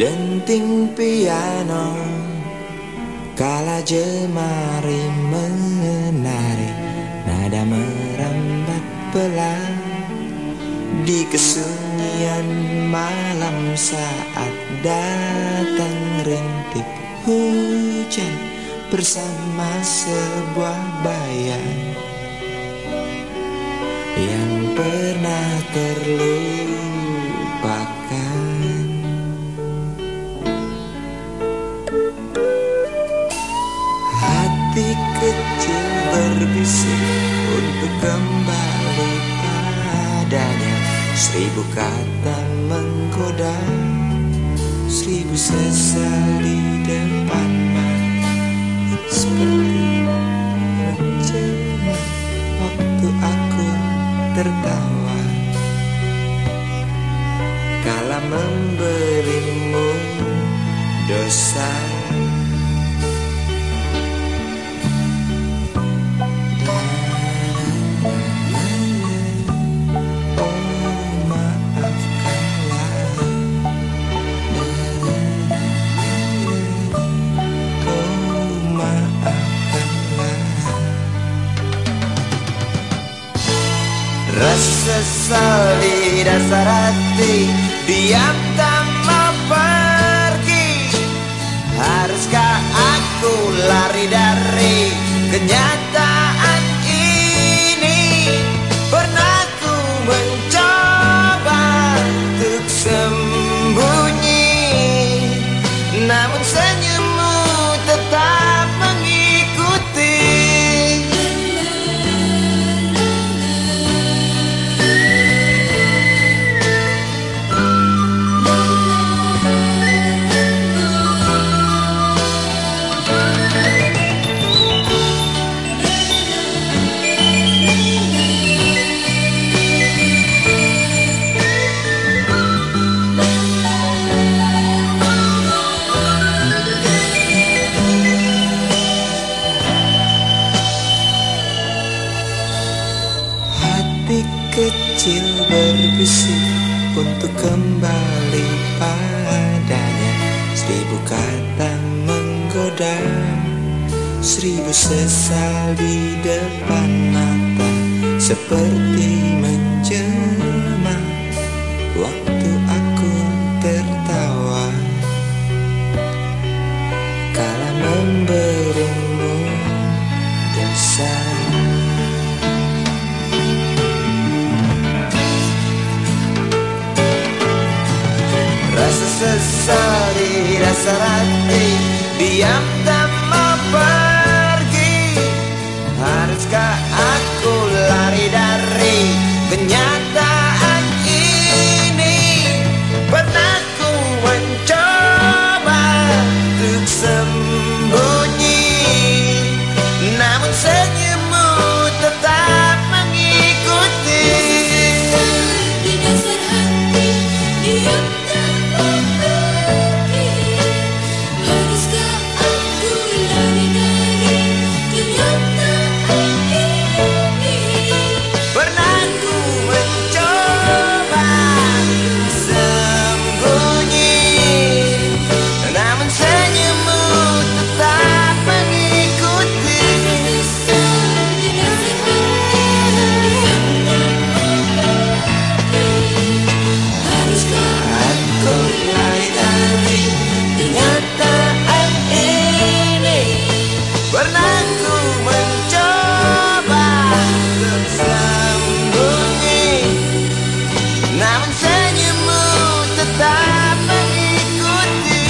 Rinting piano Kala jemari menari Nada merambat pelan. Di kesunyian malam saat datang rintik hujan Bersama sebuah bayang Yang pernah terlupakan kembali padanya. Seribu kata menggoda Seribu sesal di depan mata. Seperti menjelma waktu aku tertawa. Kala memberimu dosa Sesal di dasar hati Diam tak mau pergi. Haruskah aku lari dari kenyataan ini? Pernah ku mencoba untuk sembunyi Namun senyummu kecil berbisik untuk kembali padanya. Seribu kata menggoda Seribu sesal di depan mata Seperti menjelma Waktu aku tertawa. Kala memberimu sedih rasa hati Diam tak mau pergi. Haruskah aku lari dari kenyataan Namun senyummu tetap mengikuti.